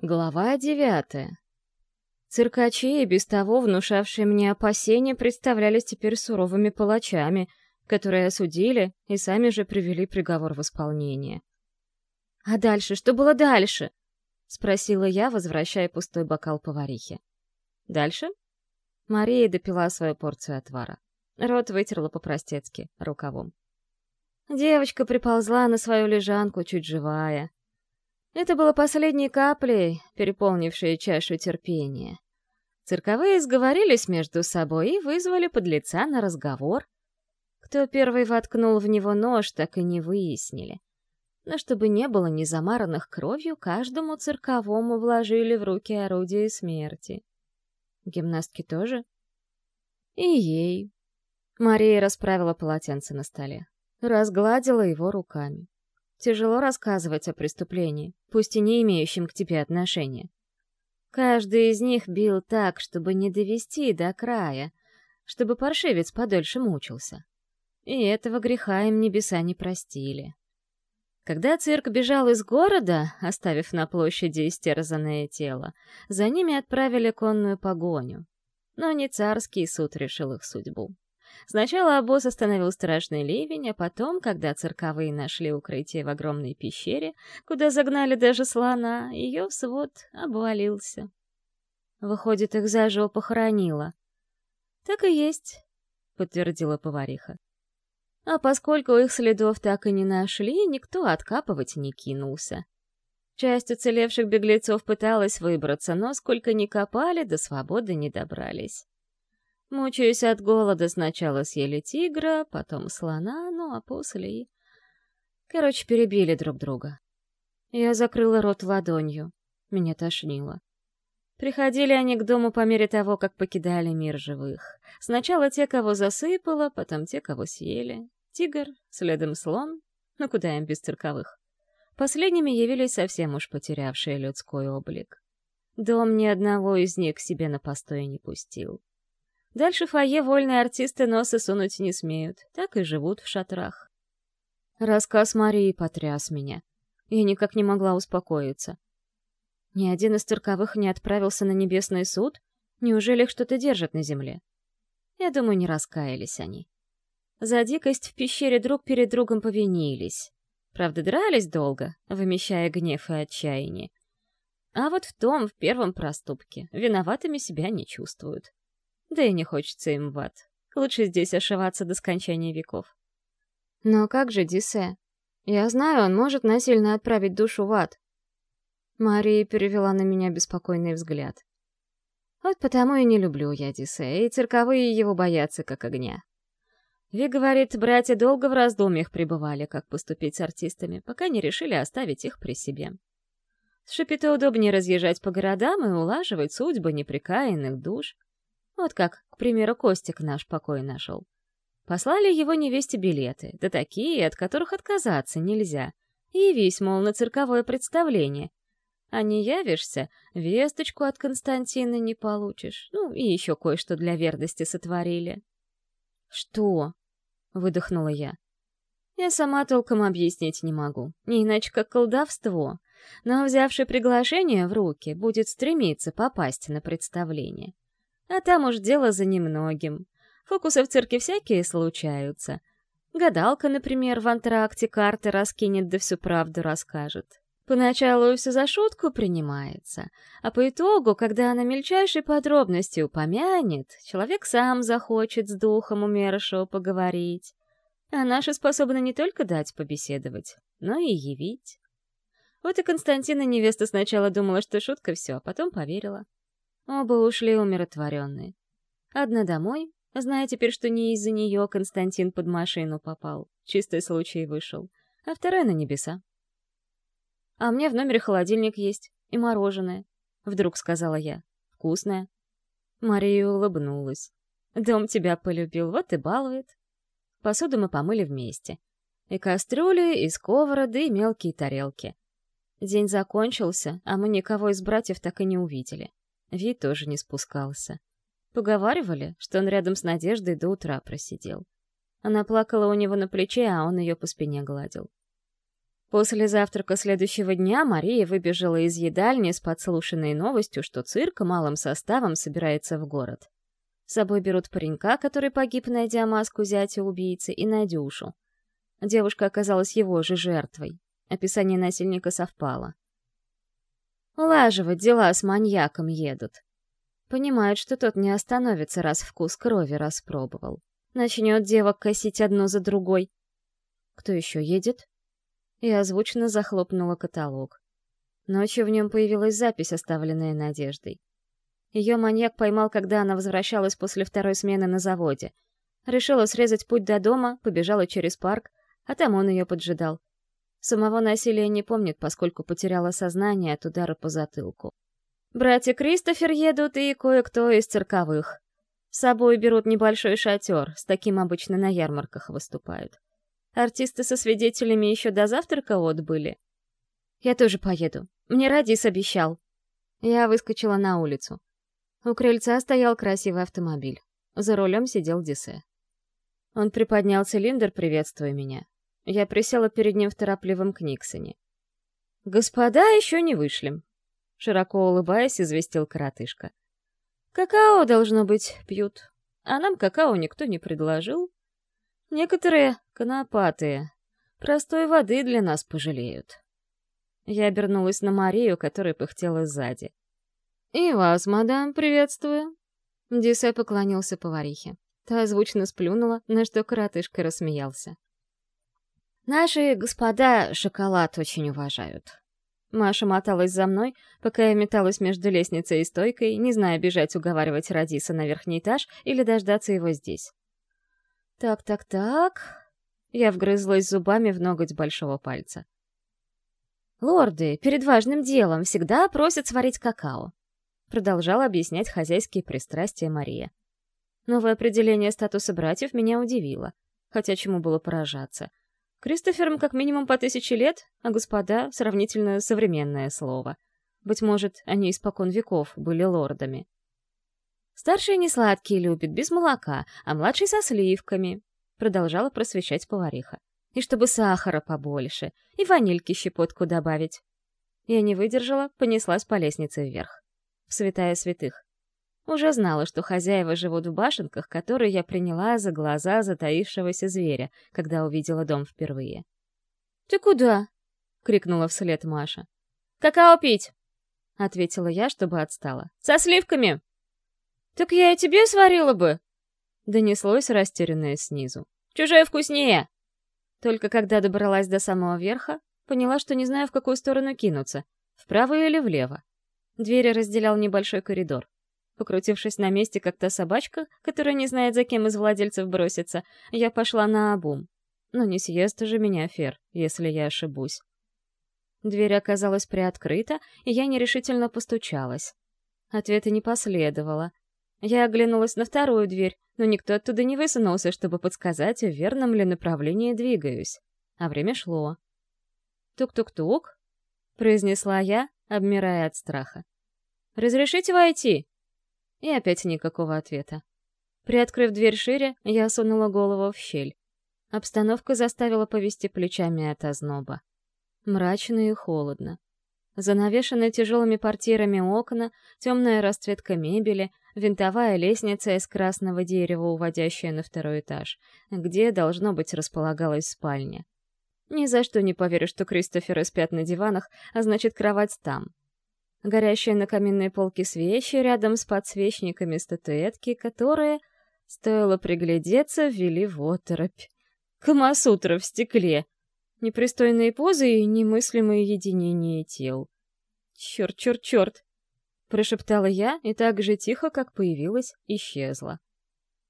Глава девятая. Циркачи, без того внушавшие мне опасения, представлялись теперь суровыми палачами, которые осудили и сами же привели приговор в исполнение. «А дальше? Что было дальше?» — спросила я, возвращая пустой бокал поварихе. «Дальше?» Мария допила свою порцию отвара. Рот вытерла по-простецки, рукавом. Девочка приползла на свою лежанку, чуть живая. Это было последней каплей, переполнившей чашу терпения. Цирковые сговорились между собой и вызвали подлеца на разговор. Кто первый воткнул в него нож, так и не выяснили. Но чтобы не было ни замаранных кровью, каждому цирковому вложили в руки орудие смерти. Гимнастки тоже? И ей. Мария расправила полотенце на столе. Разгладила его руками. Тяжело рассказывать о преступлении, пусть и не имеющем к тебе отношения. Каждый из них бил так, чтобы не довести до края, чтобы паршивец подольше мучился. И этого греха им небеса не простили. Когда цирк бежал из города, оставив на площади истерзанное тело, за ними отправили конную погоню. Но не царский суд решил их судьбу. Сначала обоз остановил страшный ливень, а потом, когда цирковые нашли укрытие в огромной пещере, куда загнали даже слона, ее свод обвалился. Выходит, их заживо похоронило. «Так и есть», — подтвердила повариха. А поскольку их следов так и не нашли, никто откапывать не кинулся. Часть уцелевших беглецов пыталась выбраться, но сколько ни копали, до свободы не добрались. Мучаясь от голода, сначала съели тигра, потом слона, ну а после. Короче, перебили друг друга. Я закрыла рот ладонью. Меня тошнило. Приходили они к дому по мере того, как покидали мир живых. Сначала те, кого засыпало, потом те, кого съели. Тигр, следом слон. Ну куда им без цирковых? Последними явились совсем уж потерявшие людской облик. Дом ни одного из них к себе на постой не пустил. Дальше фойе вольные артисты носа сунуть не смеют, так и живут в шатрах. Рассказ Марии потряс меня. Я никак не могла успокоиться. Ни один из цирковых не отправился на небесный суд? Неужели их что-то держат на земле? Я думаю, не раскаялись они. За дикость в пещере друг перед другом повинились. Правда, дрались долго, вымещая гнев и отчаяние. А вот в том, в первом проступке, виноватыми себя не чувствуют. Да и не хочется им в ад. Лучше здесь ошиваться до скончания веков. Но как же Дисе? Я знаю, он может насильно отправить душу в ад. Мария перевела на меня беспокойный взгляд. Вот потому и не люблю я Дисе, и цирковые его боятся как огня. Ви говорит, братья долго в раздумьях пребывали, как поступить с артистами, пока не решили оставить их при себе. С Шапито удобнее разъезжать по городам и улаживать судьбы неприкаянных душ — вот как, к примеру, Костик наш покой нашел. Послали его невесте билеты, да такие, от которых отказаться нельзя. Явись, мол, на цирковое представление. А не явишься, весточку от Константина не получишь. Ну, и еще кое-что для верности сотворили. «Что?» — выдохнула я. Я сама толком объяснить не могу, не иначе как колдовство. Но взявший приглашение в руки будет стремиться попасть на представление. А там уж дело за немногим. Фокусы в цирке всякие случаются. Гадалка, например, в антракте карты раскинет да всю правду расскажет. Поначалу все за шутку принимается, а по итогу, когда она мельчайшей подробности упомянет, человек сам захочет с духом умершего поговорить. А наши способны не только дать побеседовать, но и явить. Вот и Константина невеста сначала думала, что шутка все, а потом поверила. Оба ушли умиротворенные. Одна домой, зная теперь, что не из-за нее Константин под машину попал. Чистый случай вышел. А вторая на небеса. «А мне в номере холодильник есть. И мороженое», — вдруг сказала я. «Вкусное». Мария улыбнулась. «Дом тебя полюбил, вот и балует». Посуду мы помыли вместе. И кастрюли, и сковороды, и мелкие тарелки. День закончился, а мы никого из братьев так и не увидели. Ви тоже не спускался. Поговаривали, что он рядом с Надеждой до утра просидел. Она плакала у него на плече, а он ее по спине гладил. После завтрака следующего дня Мария выбежала из едальни с подслушанной новостью, что цирк малым составом собирается в город. С собой берут паренька, который погиб, найдя маску зятя убийцы, и Надюшу. Девушка оказалась его же жертвой. Описание насильника совпало. Улаживать дела с маньяком едут. Понимают, что тот не остановится, раз вкус крови распробовал. Начнет девок косить одну за другой. Кто еще едет? И озвучно захлопнула каталог. Ночью в нем появилась запись, оставленная Надеждой. Ее маньяк поймал, когда она возвращалась после второй смены на заводе. Решила срезать путь до дома, побежала через парк, а там он ее поджидал. Самого насилия не помнит, поскольку потеряла сознание от удара по затылку. Братья Кристофер едут и кое-кто из цирковых. С собой берут небольшой шатер, с таким обычно на ярмарках выступают. Артисты со свидетелями еще до завтрака отбыли. Я тоже поеду. Мне Радис обещал. Я выскочила на улицу. У крыльца стоял красивый автомобиль. За рулем сидел Дисе. Он приподнял цилиндр, приветствуя меня. Я присела перед ним в торопливом книгсоне. «Господа еще не вышли», — широко улыбаясь, известил коротышка. «Какао, должно быть, пьют, а нам какао никто не предложил. Некоторые конопатые, простой воды для нас пожалеют». Я обернулась на Марию, которая пыхтела сзади. «И вас, мадам, приветствую!» Дисе поклонился поварихе. Та звучно сплюнула, на что коротышка рассмеялся. «Наши господа шоколад очень уважают». Маша моталась за мной, пока я металась между лестницей и стойкой, не зная, бежать уговаривать Радиса на верхний этаж или дождаться его здесь. «Так-так-так...» Я вгрызлась зубами в ноготь большого пальца. «Лорды перед важным делом всегда просят сварить какао продолжала объяснять хозяйские пристрастия Мария. Новое определение статуса братьев меня удивило, хотя чему было поражаться. Кристоферам как минимум по тысяче лет, а господа — сравнительно современное слово. Быть может, они испокон веков были лордами. Старший не сладкие любит, без молока, а младший со сливками, продолжала просвещать повариха. И чтобы сахара побольше, и ванильки щепотку добавить. Я не выдержала, понеслась по лестнице вверх в святая святых. Уже знала, что хозяева живут в башенках, которые я приняла за глаза затаившегося зверя, когда увидела дом впервые. «Ты куда?» — крикнула вслед Маша. «Какао пить!» — ответила я, чтобы отстала. «Со сливками!» «Так я и тебе сварила бы!» — донеслось растерянное снизу. «Чужое вкуснее!» Только когда добралась до самого верха, поняла, что не знаю, в какую сторону кинуться — вправо или влево. Двери разделял небольшой коридор. Покрутившись на месте, как та собачка, которая не знает, за кем из владельцев броситься, я пошла на обум. Но не съест же меня Фер, если я ошибусь. Дверь оказалась приоткрыта, и я нерешительно постучалась. Ответа не последовало. Я оглянулась на вторую дверь, но никто оттуда не высунулся, чтобы подсказать, в верном ли направлении двигаюсь. А время шло. «Тук-тук-тук», — произнесла я, обмирая от страха. «Разрешите войти?» И опять никакого ответа. Приоткрыв дверь шире, я сунула голову в щель. Обстановка заставила повести плечами от озноба. Мрачно и холодно. Занавешенные тяжелыми портьерами окна, темная расцветка мебели, винтовая лестница из красного дерева, уводящая на второй этаж, где, должно быть, располагалась спальня. Ни за что не поверю, что Кристоферы спят на диванах, а значит, кровать там. Горящие на каминной полке свечи рядом с подсвечниками статуэтки, которые, стоило приглядеться, ввели в оторопь. Камасутра в стекле. Непристойные позы и немыслимые единения тел. «Черт, черт, черт!» — прошептала я, и так же тихо, как появилась, исчезла.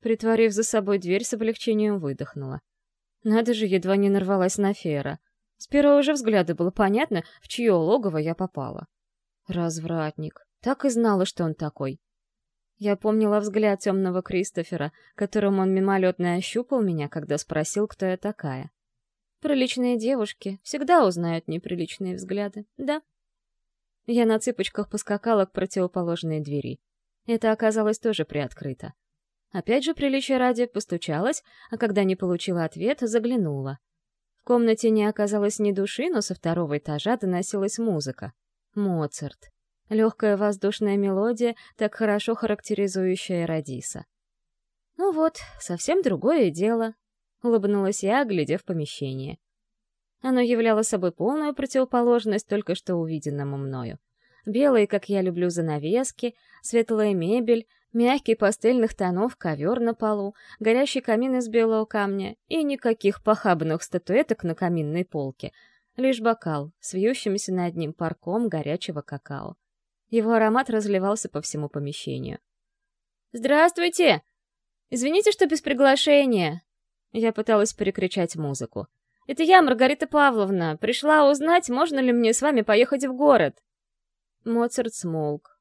Притворив за собой дверь, с облегчением выдохнула. Надо же, едва не нарвалась на Фера. С первого же взгляда было понятно, в чье логово я попала. Развратник. Так и знала, что он такой. Я помнила взгляд темного Кристофера, которым он мимолетно ощупал меня, когда спросил, кто я такая. Приличные девушки всегда узнают неприличные взгляды, да? Я на цыпочках поскакала к противоположной двери. Это оказалось тоже приоткрыто. Опять же, приличия ради, постучалась, а когда не получила ответ, заглянула. В комнате не оказалось ни души, но со второго этажа доносилась музыка. Моцарт. Легкая воздушная мелодия, так хорошо характеризующая Радиса. «Ну вот, совсем другое дело», — улыбнулась я, глядев помещение. Оно являло собой полную противоположность только что увиденному мною. Белые, как я люблю, занавески, светлая мебель, мягкий пастельных тонов ковер на полу, горящий камин из белого камня и никаких похабных статуэток на каминной полке, лишь бокал с вьющимся над ним парком горячего какао. Его аромат разливался по всему помещению. «Здравствуйте! Извините, что без приглашения!» Я пыталась перекричать музыку. «Это я, Маргарита Павловна. Пришла узнать, можно ли мне с вами поехать в город». Моцарт смолк.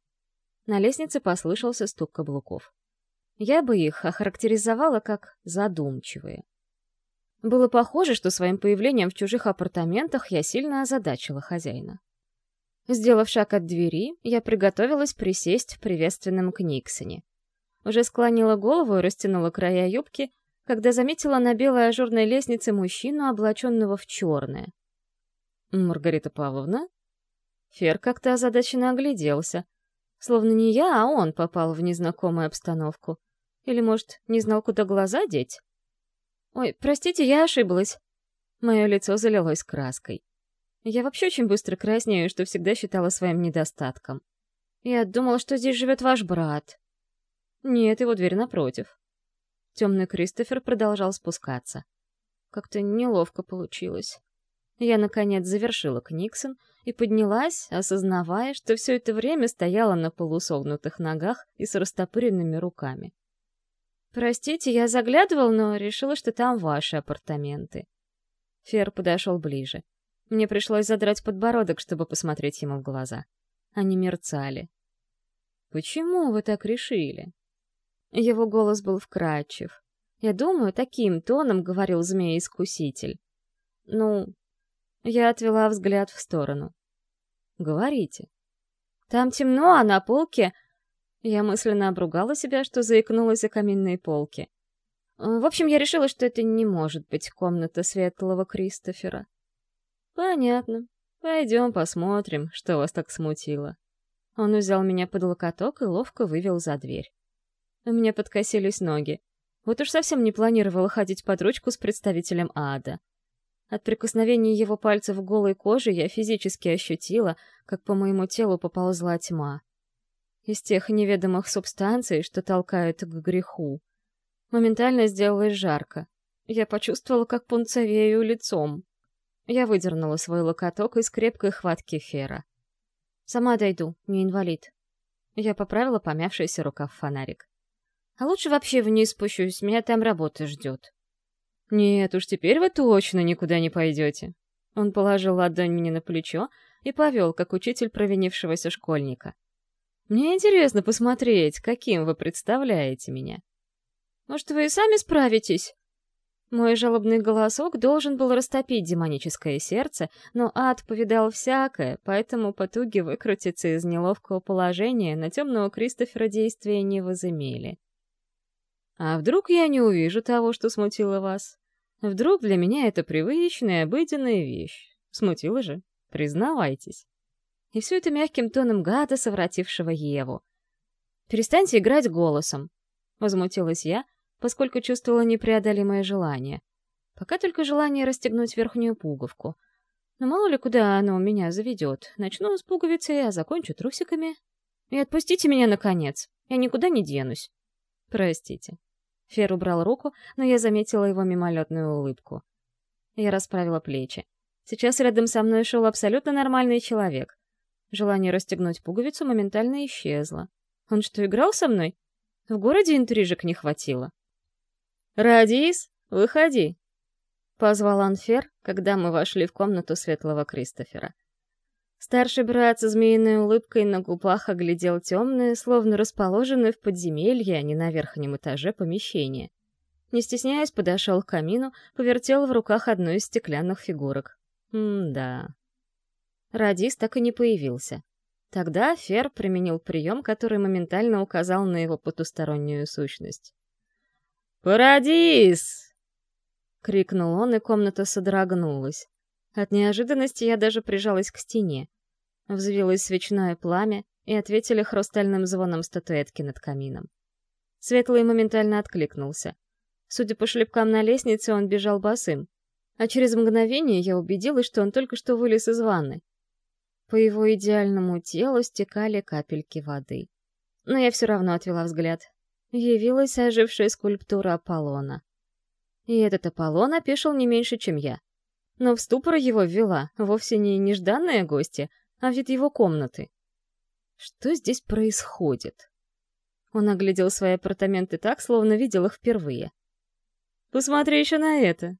На лестнице послышался стук каблуков. Я бы их охарактеризовала как задумчивые. Было похоже, что своим появлением в чужих апартаментах я сильно озадачила хозяина. Сделав шаг от двери, я приготовилась присесть в приветственном Книксоне. Уже склонила голову и растянула края юбки, когда заметила на белой ажурной лестнице мужчину, облаченного в черное. «Маргарита Павловна?» Фер как-то озадаченно огляделся, Словно не я, а он попал в незнакомую обстановку. Или, может, не знал, куда глаза деть? Ой, простите, я ошиблась. Мое лицо залилось краской. Я вообще очень быстро краснею, что всегда считала своим недостатком. Я думала, что здесь живет ваш брат. Нет, его дверь напротив. Темный Кристофер продолжал спускаться. Как-то неловко получилось. Я, наконец, завершила Книксон и поднялась, осознавая, что все это время стояла на полусогнутых ногах и с растопыренными руками. «Простите, я заглядывал, но решила, что там ваши апартаменты». Фер подошел ближе. Мне пришлось задрать подбородок, чтобы посмотреть ему в глаза. Они мерцали. «Почему вы так решили?» Его голос был вкрадчив. Я думаю, таким тоном говорил змей-искуситель. «Ну, я отвела взгляд в сторону. «Говорите». «Там темно, а на полке...» Я мысленно обругала себя, что заикнулась о каминной полке. В общем, я решила, что это не может быть комната светлого Кристофера. «Понятно. Пойдем посмотрим, что вас так смутило». Он взял меня под локоток и ловко вывел за дверь. У меня подкосились ноги. Вот уж совсем не планировала ходить под ручку с представителем ада. От прикосновения его пальцев к голой коже я физически ощутила, как по моему телу поползла тьма. Из тех неведомых субстанций, что толкают к греху. Моментально сделалось жарко. Я почувствовала, как пунцовею лицом. Я выдернула свой локоток из крепкой хватки Фера. «Сама дойду, не инвалид». Я поправила помявшийся рукав фонарик. «А лучше вообще вниз спущусь, меня там работа ждет». «Нет уж, теперь вы точно никуда не пойдете». Он положил ладонь мне на плечо и повел, как учитель провинившегося школьника. «Мне интересно посмотреть, каким вы представляете меня». «Может, вы и сами справитесь?» Мой жалобный голосок должен был растопить демоническое сердце, но ад повидал всякое, поэтому потуги выкрутиться из неловкого положения на темного Кристофера действия не возымели. «А вдруг я не увижу того, что смутило вас?» Вдруг для меня это привычная, обыденная вещь. Смутила же, признавайтесь. И все это мягким тоном гада, совратившего Еву. «Перестаньте играть голосом», — возмутилась я, поскольку чувствовала непреодолимое желание. Пока только желание расстегнуть верхнюю пуговку. Но мало ли куда оно меня заведет. Начну с пуговицы, а закончу трусиками. И отпустите меня, наконец. Я никуда не денусь. Простите. Фер убрал руку, но я заметила его мимолетную улыбку. Я расправила плечи. Сейчас рядом со мной шел абсолютно нормальный человек. Желание расстегнуть пуговицу моментально исчезло. Он что, играл со мной? В городе интрижек не хватило. «Радис, выходи!» — позвал Анфер, когда мы вошли в комнату светлого Кристофера. Старший брат со змеиной улыбкой на губах оглядел темное, словно расположенное в подземелье, а не на верхнем этаже помещение. Не стесняясь, подошел к камину, повертел в руках одну из стеклянных фигурок. М-да. Радис так и не появился. Тогда Фер применил прием, который моментально указал на его потустороннюю сущность. «Парадис!» — крикнул он, и комната содрогнулась. От неожиданности я даже прижалась к стене. Взвилось свечное пламя, и ответили хрустальным звоном статуэтки над камином. Светлый моментально откликнулся. Судя по шлепкам на лестнице, он бежал босым. А через мгновение я убедилась, что он только что вылез из ванны. По его идеальному телу стекали капельки воды. Но я все равно отвела взгляд. Явилась ожившая скульптура Аполлона. И этот Аполлон опешил не меньше, чем я. Но в ступор его ввела вовсе не нежданная гостья, а вид его комнаты. Что здесь происходит? Он оглядел свои апартаменты так, словно видел их впервые. «Посмотри еще на это!»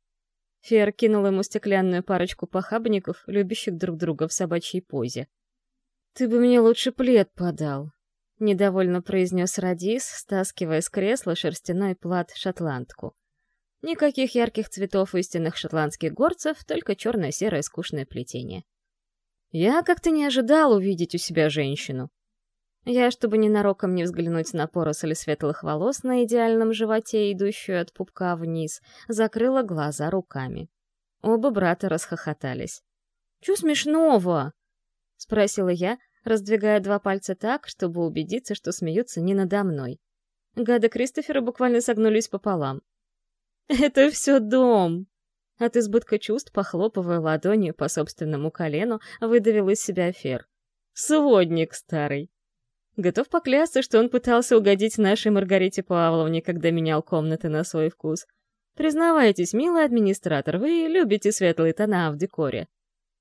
Фер кинул ему стеклянную парочку похабников, любящих друг друга в собачьей позе. «Ты бы мне лучше плед подал», — недовольно произнес Радис, стаскивая с кресла шерстяной плат шотландку. Никаких ярких цветов истинных шотландских горцев, только черно-серое скучное плетение. Я как-то не ожидал увидеть у себя женщину. Я, чтобы ненароком не взглянуть на поросли светлых волос на идеальном животе, идущую от пупка вниз, закрыла глаза руками. Оба брата расхохотались. «Чё смешного?» — спросила я, раздвигая два пальца так, чтобы убедиться, что смеются не надо мной. Гады Кристофера буквально согнулись пополам. «Это все дом!» От избытка чувств, похлопывая ладонью по собственному колену, выдавил из себя Фер. «Сводник старый!» Готов поклясться, что он пытался угодить нашей Маргарите Павловне, когда менял комнаты на свой вкус. Признавайтесь, милый администратор, вы любите светлые тона в декоре.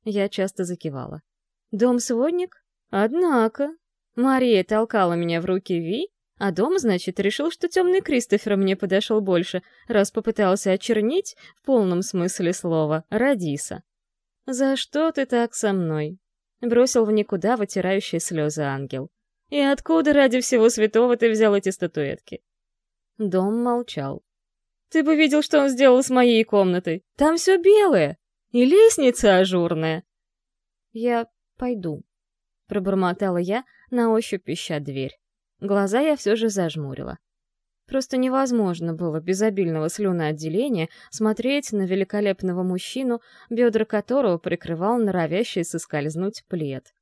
Я часто закивала. Дом-сводник? Однако. Мария толкала меня в руки Ви, а дом, значит, решил, что темный Кристофер мне подошел больше, раз попытался очернить, в полном смысле слова, Радиса. «За что ты так со мной?» — бросил в никуда вытирающий слезы ангел. И откуда ради всего святого ты взял эти статуэтки?» Дом молчал. «Ты бы видел, что он сделал с моей комнатой. Там все белое. И лестница ажурная». «Я пойду», — пробормотала я, на ощупь ища дверь. Глаза я все же зажмурила. Просто невозможно было без обильного слюноотделения смотреть на великолепного мужчину, бедра которого прикрывал норовящий соскользнуть плед.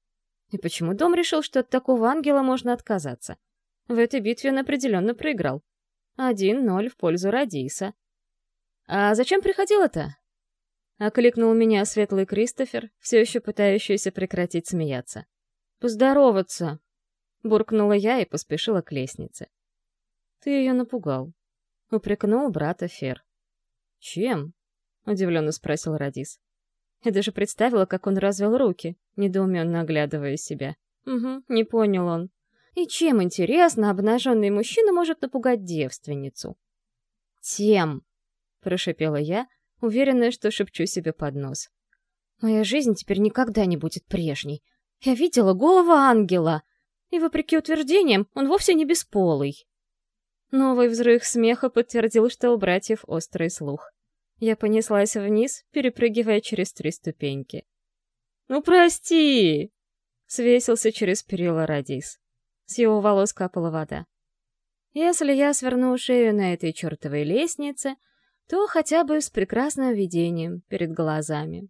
И почему дом решил, что от такого ангела можно отказаться? В этой битве он определенно проиграл. Один ноль в пользу Радиса. «А зачем приходил это?» Окликнул меня светлый Кристофер, все еще пытающийся прекратить смеяться. «Поздороваться!» Буркнула я и поспешила к лестнице. «Ты ее напугал», — упрекнул брата Фер. «Чем?» — удивленно спросил Радис. Я даже представила, как он развел руки, недоуменно оглядывая себя. Угу, не понял он. И чем, интересно, обнаженный мужчина может напугать девственницу? «Тем!» — прошипела я, уверенная, что шепчу себе под нос. «Моя жизнь теперь никогда не будет прежней. Я видела голову ангела, и, вопреки утверждениям, он вовсе не бесполый». Новый взрыв смеха подтвердил, что у братьев острый слух. Я понеслась вниз, перепрыгивая через три ступеньки. «Ну, прости!» — свесился через перила Радис. С его волос капала вода. Если я сверну шею на этой чертовой лестнице, то хотя бы с прекрасным видением перед глазами.